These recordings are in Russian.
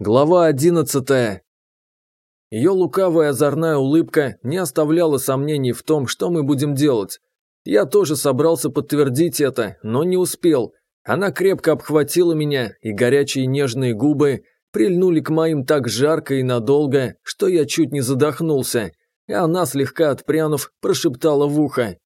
Глава одиннадцатая. Ее лукавая озорная улыбка не оставляла сомнений в том, что мы будем делать. Я тоже собрался подтвердить это, но не успел. Она крепко обхватила меня, и горячие нежные губы прильнули к моим так жарко и надолго, что я чуть не задохнулся. И она, слегка отпрянув, прошептала в ухо.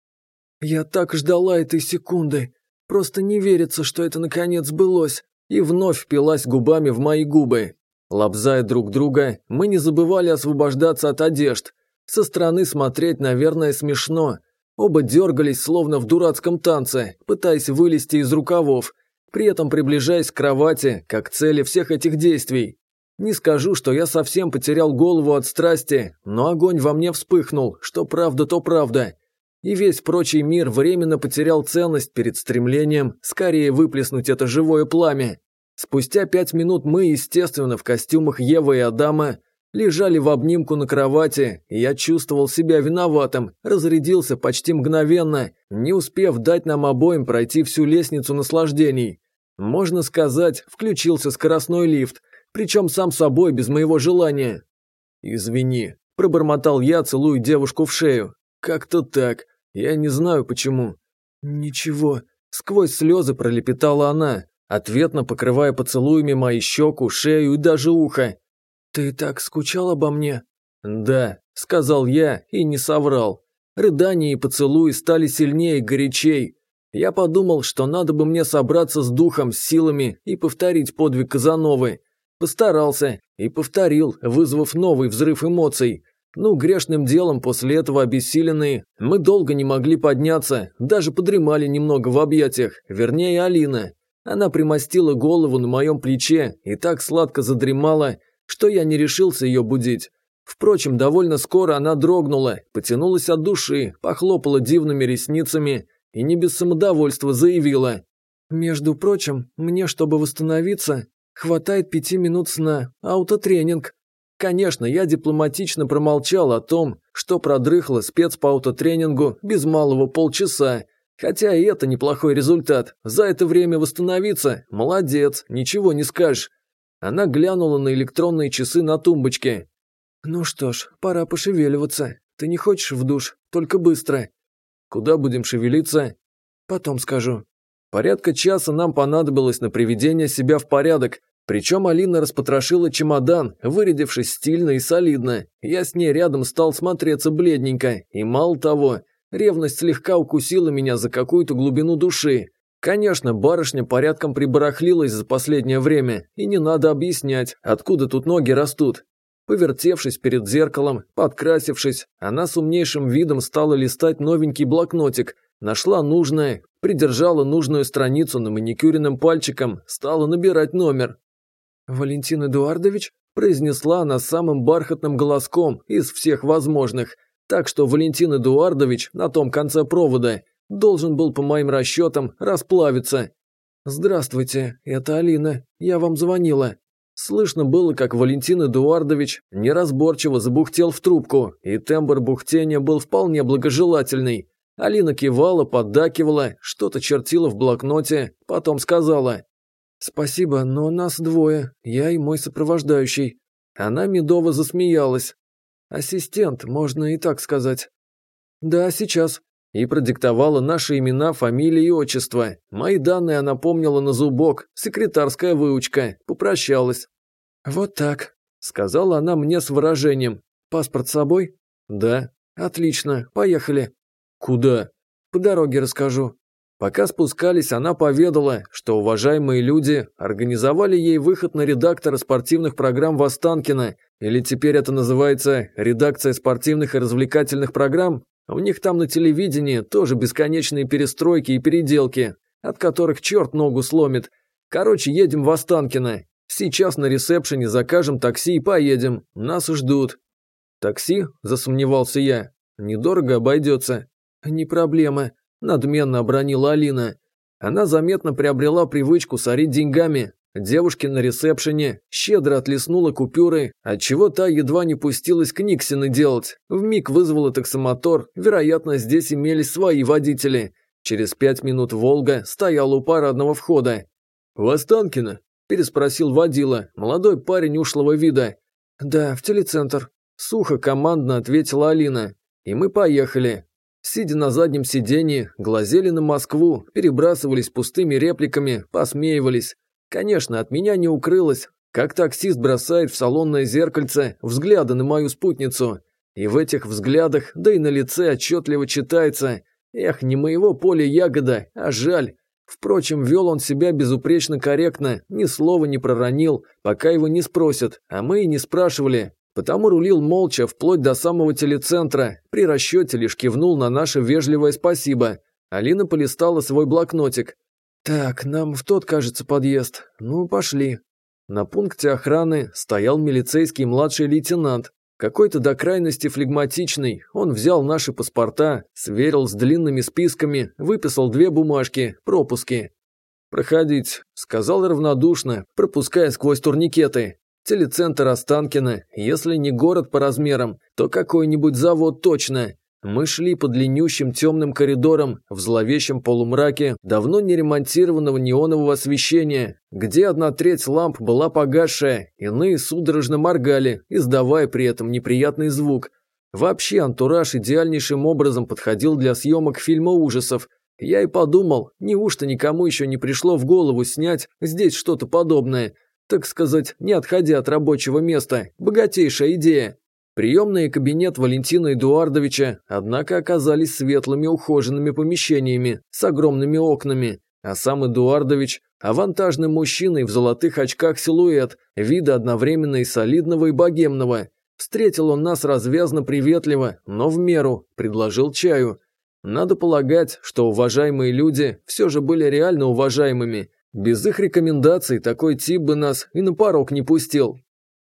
«Я так ждала этой секунды. Просто не верится, что это наконец сбылось» и вновь впилась губами в мои губы. Лобзая друг друга, мы не забывали освобождаться от одежд. Со стороны смотреть, наверное, смешно. Оба дергались, словно в дурацком танце, пытаясь вылезти из рукавов, при этом приближаясь к кровати, как цели всех этих действий. Не скажу, что я совсем потерял голову от страсти, но огонь во мне вспыхнул, что правда, то правда. И весь прочий мир временно потерял ценность перед стремлением скорее выплеснуть это живое пламя. Спустя пять минут мы, естественно, в костюмах Евы и Адама, лежали в обнимку на кровати, и я чувствовал себя виноватым, разрядился почти мгновенно, не успев дать нам обоим пройти всю лестницу наслаждений. Можно сказать, включился скоростной лифт, причем сам собой, без моего желания. «Извини», – пробормотал я, целую девушку в шею. «Как-то так. Я не знаю, почему». «Ничего», – сквозь слезы пролепетала она ответно покрывая поцелуями мои щеку, шею и даже ухо. «Ты так скучал обо мне?» «Да», – сказал я и не соврал. Рыдания и поцелуи стали сильнее и горячей. Я подумал, что надо бы мне собраться с духом, с силами и повторить подвиг Казановы. Постарался и повторил, вызвав новый взрыв эмоций. Ну, грешным делом после этого обессиленные, мы долго не могли подняться, даже подремали немного в объятиях, вернее Алина. Она примостила голову на моем плече и так сладко задремала, что я не решился ее будить. Впрочем, довольно скоро она дрогнула, потянулась от души, похлопала дивными ресницами и не без самодовольства заявила. «Между прочим, мне, чтобы восстановиться, хватает пяти минут сна, аутотренинг». Конечно, я дипломатично промолчал о том, что продрыхла спец по аутотренингу без малого полчаса, Хотя и это неплохой результат. За это время восстановиться. Молодец, ничего не скажешь. Она глянула на электронные часы на тумбочке. Ну что ж, пора пошевеливаться. Ты не хочешь в душ? Только быстро. Куда будем шевелиться? Потом скажу. Порядка часа нам понадобилось на приведение себя в порядок. Причем Алина распотрошила чемодан, вырядившись стильно и солидно. Я с ней рядом стал смотреться бледненько. И мало того, Ревность слегка укусила меня за какую-то глубину души. Конечно, барышня порядком прибарахлилась за последнее время, и не надо объяснять, откуда тут ноги растут. Повертевшись перед зеркалом, подкрасившись, она с умнейшим видом стала листать новенький блокнотик, нашла нужное, придержала нужную страницу на маникюренным пальчиком, стала набирать номер. «Валентин Эдуардович?» – произнесла она самым бархатным голоском из всех возможных – так что Валентин Эдуардович на том конце провода должен был, по моим расчетам, расплавиться. «Здравствуйте, это Алина. Я вам звонила». Слышно было, как Валентин Эдуардович неразборчиво забухтел в трубку, и тембр бухтения был вполне благожелательный. Алина кивала, поддакивала, что-то чертила в блокноте, потом сказала. «Спасибо, но нас двое, я и мой сопровождающий». Она медово засмеялась, Ассистент, можно и так сказать. Да, сейчас. И продиктовала наши имена, фамилии и отчества. Мои данные она помнила на зубок, секретарская выучка, попрощалась. Вот так, сказала она мне с выражением. Паспорт с собой? Да. Отлично, поехали. Куда? По дороге расскажу. Пока спускались, она поведала, что уважаемые люди организовали ей выход на редактора спортивных программ Востанкина, или теперь это называется «редакция спортивных и развлекательных программ», у них там на телевидении тоже бесконечные перестройки и переделки, от которых черт ногу сломит. Короче, едем в Останкино. Сейчас на ресепшене закажем такси и поедем. Нас ждут. Такси? Засомневался я. Недорого обойдется. Не проблема. Надменно обронила Алина. Она заметно приобрела привычку сорить деньгами. Девушке на ресепшене щедро отлеснула купюры, отчего та едва не пустилась к Никсины делать. Вмиг вызвала таксомотор, вероятно, здесь имелись свои водители. Через пять минут «Волга» стояла у парадного входа. «Востанкина?» – переспросил водила, молодой парень ушлого вида. «Да, в телецентр». Сухо командно ответила Алина. «И мы поехали. Сидя на заднем сиденье, глазели на Москву, перебрасывались пустыми репликами, посмеивались. Конечно, от меня не укрылось, как таксист бросает в салонное зеркальце взгляды на мою спутницу. И в этих взглядах, да и на лице отчетливо читается. Эх, не моего поля ягода, а жаль. Впрочем, вел он себя безупречно корректно, ни слова не проронил, пока его не спросят, а мы и не спрашивали потому рулил молча вплоть до самого телецентра, при расчете лишь кивнул на наше вежливое спасибо. Алина полистала свой блокнотик. «Так, нам в тот, кажется, подъезд. Ну, пошли». На пункте охраны стоял милицейский младший лейтенант, какой-то до крайности флегматичный, он взял наши паспорта, сверил с длинными списками, выписал две бумажки, пропуски. «Проходить», – сказал равнодушно, пропуская сквозь турникеты. Телецентр Останкино, если не город по размерам, то какой-нибудь завод точно. Мы шли по длиннющим темным коридорам в зловещем полумраке давно не ремонтированного неонового освещения, где одна треть ламп была погасшая, иные судорожно моргали, издавая при этом неприятный звук. Вообще антураж идеальнейшим образом подходил для съемок фильма ужасов. Я и подумал, неужто никому еще не пришло в голову снять здесь что-то подобное – так сказать, не отходя от рабочего места, богатейшая идея. Приемный кабинет Валентина Эдуардовича, однако, оказались светлыми ухоженными помещениями с огромными окнами, а сам Эдуардович – авантажный мужчина в золотых очках силуэт, вида одновременно и солидного, и богемного. Встретил он нас развязно приветливо, но в меру, предложил чаю. Надо полагать, что уважаемые люди все же были реально уважаемыми – без их рекомендаций такой тип бы нас и на порог не пустил.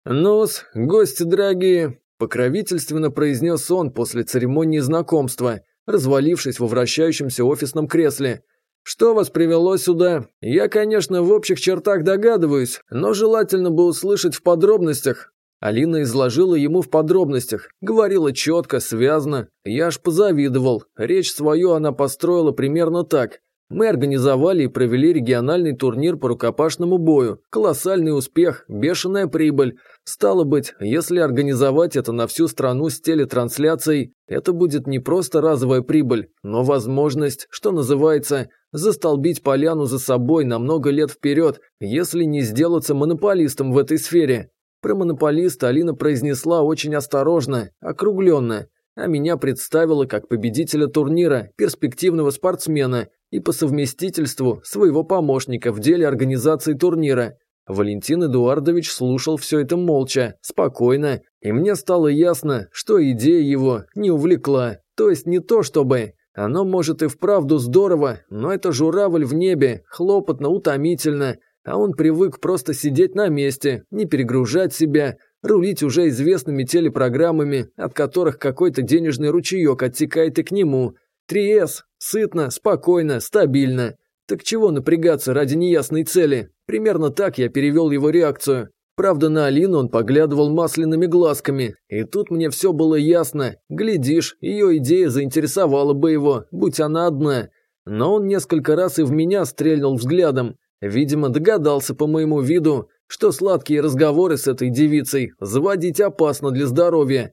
«Нос, гости дорогие», – покровительственно произнес он после церемонии знакомства, развалившись во вращающемся офисном кресле. «Что вас привело сюда? Я, конечно, в общих чертах догадываюсь, но желательно бы услышать в подробностях, Алина изложила ему в подробностях, говорила четко, связно. Я аж позавидовал. Речь свою она построила примерно так. Мы организовали и провели региональный турнир по рукопашному бою. Колоссальный успех, бешеная прибыль. Стало быть, если организовать это на всю страну с телетрансляцией, это будет не просто разовая прибыль, но возможность, что называется, застолбить поляну за собой на много лет вперед, если не сделаться монополистом в этой сфере. Про монополиста Алина произнесла очень осторожно, округленно, а меня представила как победителя турнира, перспективного спортсмена и по совместительству своего помощника в деле организации турнира. Валентин Эдуардович слушал все это молча, спокойно, и мне стало ясно, что идея его не увлекла, то есть не то чтобы... Оно, может, и вправду здорово, но это журавль в небе, хлопотно, утомительно, а он привык просто сидеть на месте, не перегружать себя, рулить уже известными телепрограммами, от которых какой-то денежный ручеек оттекает и к нему. 3С. Сытно, спокойно, стабильно. Так чего напрягаться ради неясной цели? Примерно так я перевел его реакцию. Правда, на Алину он поглядывал масляными глазками, и тут мне все было ясно. Глядишь, ее идея заинтересовала бы его, будь она одна. Но он несколько раз и в меня стрельнул взглядом. Видимо, догадался по моему виду что сладкие разговоры с этой девицей заводить опасно для здоровья.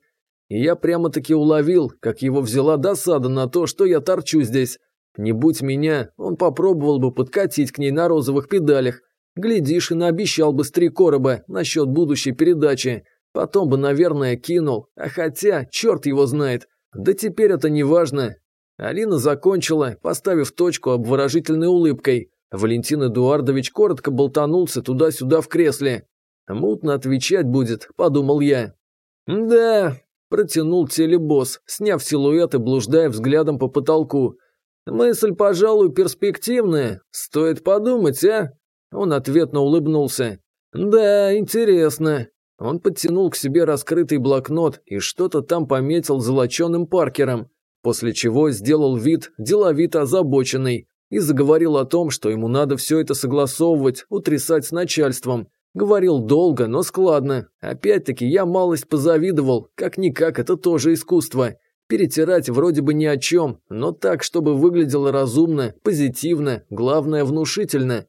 И я прямо-таки уловил, как его взяла досада на то, что я торчу здесь. Не будь меня, он попробовал бы подкатить к ней на розовых педалях. Глядишь, и наобещал бы с три короба насчет будущей передачи. Потом бы, наверное, кинул. А хотя, черт его знает. Да теперь это не важно. Алина закончила, поставив точку обворожительной улыбкой. Валентин Эдуардович коротко болтанулся туда-сюда в кресле. «Мутно отвечать будет», – подумал я. «Да», – протянул телебосс, сняв силуэт и блуждая взглядом по потолку. «Мысль, пожалуй, перспективная. Стоит подумать, а?» Он ответно улыбнулся. «Да, интересно». Он подтянул к себе раскрытый блокнот и что-то там пометил золоченым паркером, после чего сделал вид деловито озабоченный и заговорил о том, что ему надо все это согласовывать, утрясать с начальством. Говорил долго, но складно. Опять-таки, я малость позавидовал, как-никак это тоже искусство. Перетирать вроде бы ни о чем, но так, чтобы выглядело разумно, позитивно, главное, внушительно.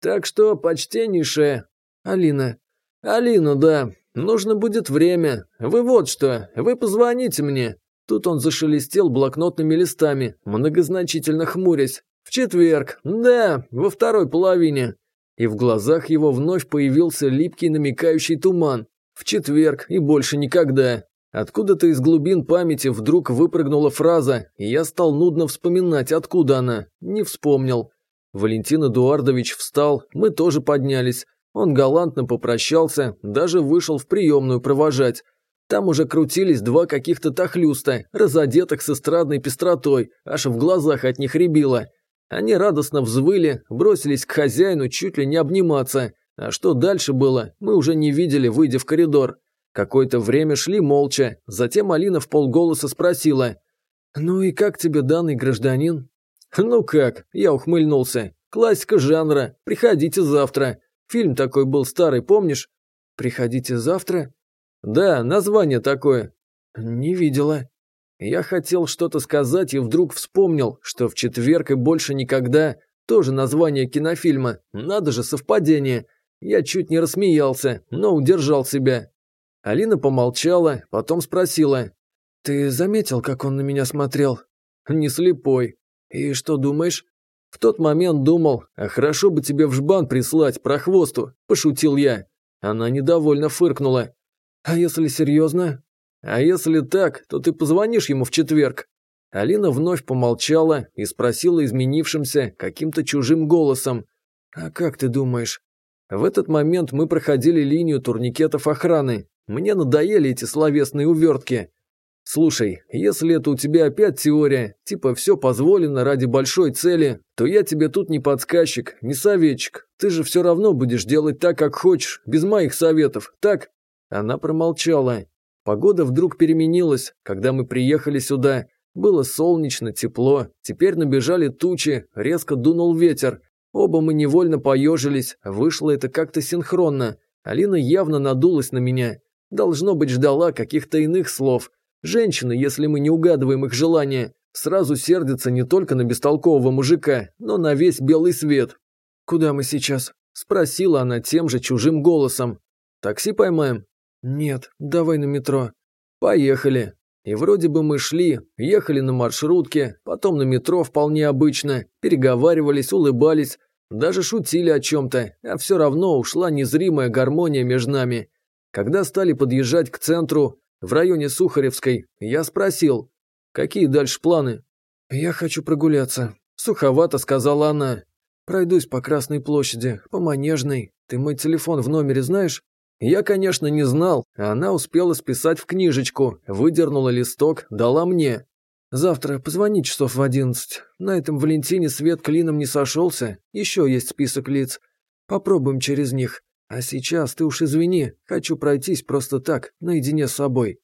Так что, почтеннейшая... Алина. Алина, да. Нужно будет время. Вы вот что, вы позвоните мне. Тут он зашелестел блокнотными листами, многозначительно хмурясь. «В четверг, да, во второй половине». И в глазах его вновь появился липкий намекающий туман. «В четверг и больше никогда». Откуда-то из глубин памяти вдруг выпрыгнула фраза, и я стал нудно вспоминать, откуда она. Не вспомнил. Валентин Эдуардович встал, мы тоже поднялись. Он галантно попрощался, даже вышел в приемную провожать. Там уже крутились два каких-то тахлюста, разодетых с эстрадной пестротой, аж в глазах от них рябило. Они радостно взвыли, бросились к хозяину чуть ли не обниматься. А что дальше было, мы уже не видели, выйдя в коридор. Какое-то время шли молча, затем Алина в полголоса спросила. «Ну и как тебе данный гражданин?» «Ну как?» – я ухмыльнулся. «Классика жанра. Приходите завтра. Фильм такой был старый, помнишь?» «Приходите завтра?» «Да, название такое». «Не видела». Я хотел что-то сказать и вдруг вспомнил, что в четверг и больше никогда тоже название кинофильма, надо же совпадение. Я чуть не рассмеялся, но удержал себя. Алина помолчала, потом спросила. «Ты заметил, как он на меня смотрел?» «Не слепой». «И что думаешь?» В тот момент думал, а хорошо бы тебе в жбан прислать, прохвосту, пошутил я. Она недовольно фыркнула. «А если серьезно, а если так, то ты позвонишь ему в четверг». Алина вновь помолчала и спросила изменившимся каким-то чужим голосом. «А как ты думаешь?» В этот момент мы проходили линию турникетов охраны. Мне надоели эти словесные увертки. «Слушай, если это у тебя опять теория, типа все позволено ради большой цели, то я тебе тут не подсказчик, не советчик. Ты же все равно будешь делать так, как хочешь, без моих советов, так?» Она промолчала, Погода вдруг переменилась, когда мы приехали сюда. Было солнечно, тепло, теперь набежали тучи, резко дунул ветер. Оба мы невольно поежились, вышло это как-то синхронно. Алина явно надулась на меня. Должно быть, ждала каких-то иных слов. Женщины, если мы не угадываем их желания, сразу сердятся не только на бестолкового мужика, но на весь белый свет. «Куда мы сейчас?» – спросила она тем же чужим голосом. «Такси поймаем», «Нет, давай на метро». «Поехали». И вроде бы мы шли, ехали на маршрутке, потом на метро вполне обычно, переговаривались, улыбались, даже шутили о чем-то, а все равно ушла незримая гармония между нами. Когда стали подъезжать к центру, в районе Сухаревской, я спросил, какие дальше планы? «Я хочу прогуляться», – суховато сказала она. «Пройдусь по Красной площади, по Манежной. Ты мой телефон в номере знаешь?» Я, конечно, не знал, а она успела списать в книжечку, выдернула листок, дала мне. Завтра позвони часов в одиннадцать. На этом Валентине свет клином не сошелся, еще есть список лиц. Попробуем через них. А сейчас ты уж извини, хочу пройтись просто так, наедине с собой.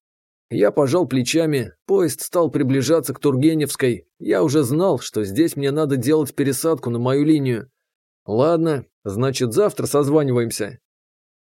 Я пожал плечами, поезд стал приближаться к Тургеневской. Я уже знал, что здесь мне надо делать пересадку на мою линию. Ладно, значит завтра созваниваемся.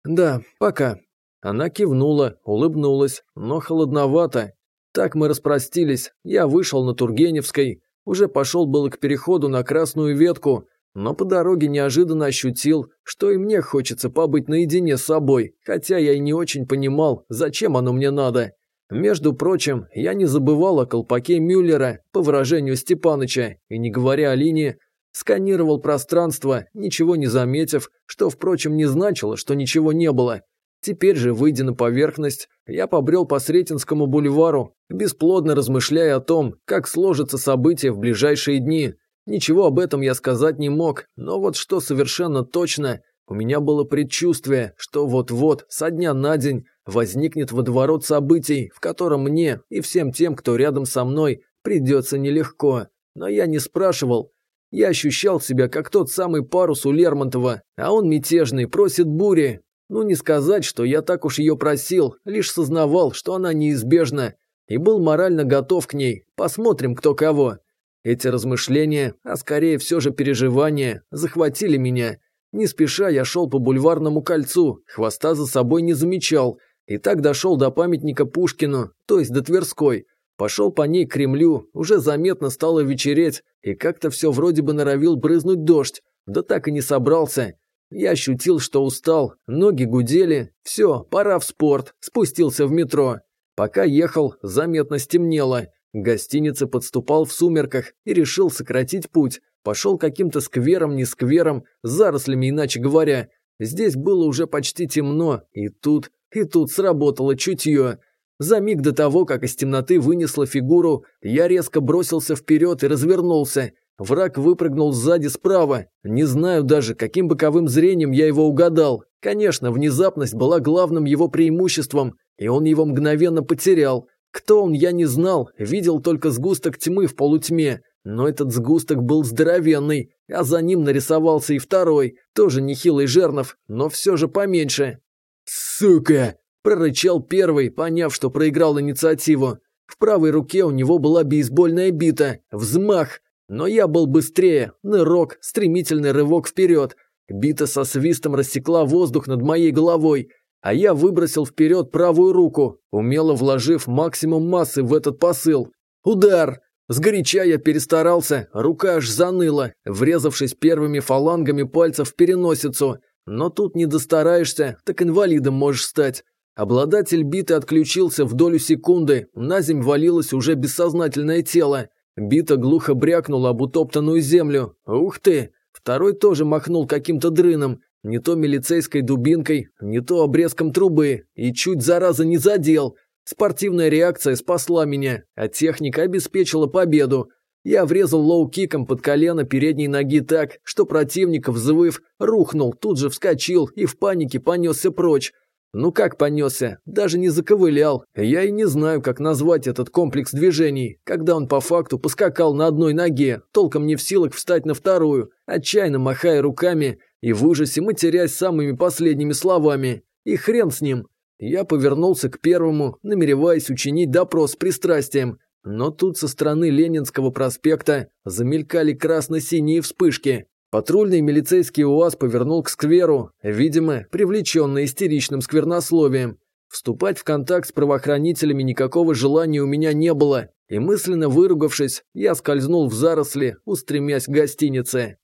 «Да, пока». Она кивнула, улыбнулась, но холодновато. Так мы распростились, я вышел на Тургеневской, уже пошел было к переходу на красную ветку, но по дороге неожиданно ощутил, что и мне хочется побыть наедине с собой, хотя я и не очень понимал, зачем оно мне надо. Между прочим, я не забывал о колпаке Мюллера, по выражению Степаныча, и не говоря о линии, сканировал пространство, ничего не заметив, что, впрочем, не значило, что ничего не было. Теперь же, выйдя на поверхность, я побрел по Сретенскому бульвару, бесплодно размышляя о том, как сложатся события в ближайшие дни. Ничего об этом я сказать не мог, но вот что совершенно точно, у меня было предчувствие, что вот-вот, со дня на день, возникнет водоворот событий, в котором мне и всем тем, кто рядом со мной, придется нелегко. Но я не спрашивал, я ощущал себя как тот самый парус у Лермонтова, а он мятежный, просит бури. Ну не сказать, что я так уж ее просил, лишь сознавал, что она неизбежна, и был морально готов к ней, посмотрим кто кого. Эти размышления, а скорее все же переживания, захватили меня. Не спеша я шел по бульварному кольцу, хвоста за собой не замечал, и так дошел до памятника Пушкину, то есть до Тверской – Пошел по ней к Кремлю, уже заметно стало вечереть, и как-то все вроде бы норовил брызнуть дождь, да так и не собрался. Я ощутил, что устал, ноги гудели, все, пора в спорт, спустился в метро. Пока ехал, заметно стемнело. К гостинице подступал в сумерках и решил сократить путь. Пошел каким-то сквером, не сквером, зарослями, иначе говоря. Здесь было уже почти темно, и тут, и тут сработало чутье. За миг до того, как из темноты вынесла фигуру, я резко бросился вперед и развернулся. Враг выпрыгнул сзади справа. Не знаю даже, каким боковым зрением я его угадал. Конечно, внезапность была главным его преимуществом, и он его мгновенно потерял. Кто он, я не знал, видел только сгусток тьмы в полутьме. Но этот сгусток был здоровенный, а за ним нарисовался и второй, тоже нехилый жернов, но все же поменьше. «Сука!» Прорычал первый, поняв, что проиграл инициативу. В правой руке у него была бейсбольная бита, взмах. Но я был быстрее, нырок, стремительный рывок вперед. Бита со свистом рассекла воздух над моей головой, а я выбросил вперед правую руку, умело вложив максимум массы в этот посыл. Удар! Сгоряча я перестарался, рука аж заныла, врезавшись первыми фалангами пальцев в переносицу. Но тут не достараешься, так инвалидом можешь стать. Обладатель бита отключился в долю секунды, наземь валилось уже бессознательное тело. Бита глухо брякнула об утоптанную землю. Ух ты! Второй тоже махнул каким-то дрыном, не то милицейской дубинкой, не то обрезком трубы, и чуть зараза не задел. Спортивная реакция спасла меня, а техника обеспечила победу. Я врезал лоу-киком под колено передней ноги так, что противник, взвыв, рухнул, тут же вскочил и в панике понесся прочь. Ну как понесся, даже не заковылял. Я и не знаю, как назвать этот комплекс движений, когда он по факту поскакал на одной ноге, толком не в силах встать на вторую, отчаянно махая руками и в ужасе матерясь самыми последними словами. И хрен с ним. Я повернулся к первому, намереваясь учинить допрос с пристрастием. Но тут со стороны Ленинского проспекта замелькали красно-синие вспышки, Патрульный милицейский УАЗ повернул к скверу, видимо, привлеченный истеричным сквернословием. Вступать в контакт с правоохранителями никакого желания у меня не было, и мысленно выругавшись, я скользнул в заросли, устремясь к гостинице.